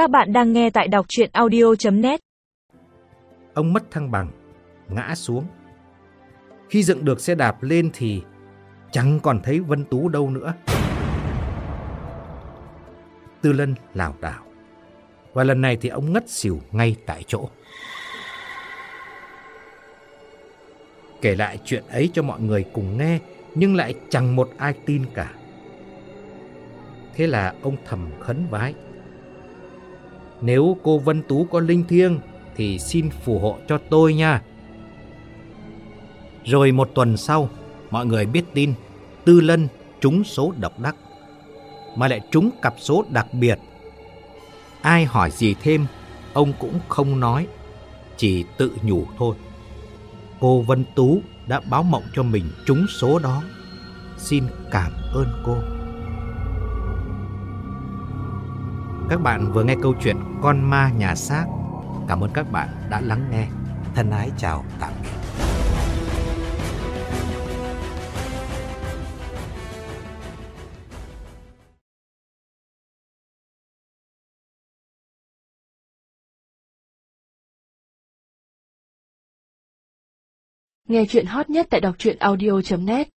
Các bạn đang nghe tại đọc chuyện audio.net Ông mất thăng bằng, ngã xuống. Khi dựng được xe đạp lên thì chẳng còn thấy Vân Tú đâu nữa. Tư Lân lảo đảo. Và lần này thì ông ngất xỉu ngay tại chỗ. Kể lại chuyện ấy cho mọi người cùng nghe, nhưng lại chẳng một ai tin cả. Thế là ông thầm khấn vái. Nếu cô Vân Tú có linh thiêng thì xin phù hộ cho tôi nha. Rồi một tuần sau, mọi người biết tin Tư Lân trúng số độc đắc, mà lại trúng cặp số đặc biệt. Ai hỏi gì thêm, ông cũng không nói, chỉ tự nhủ thôi. Cô Vân Tú đã báo mộng cho mình trúng số đó. Xin cảm ơn cô. Các bạn vừa nghe câu chuyện Con ma nhà xác. Cảm ơn các bạn đã lắng nghe. Thân ái chào tạm biệt. Nghe chuyện hot nhất tại đọc truyện audio.net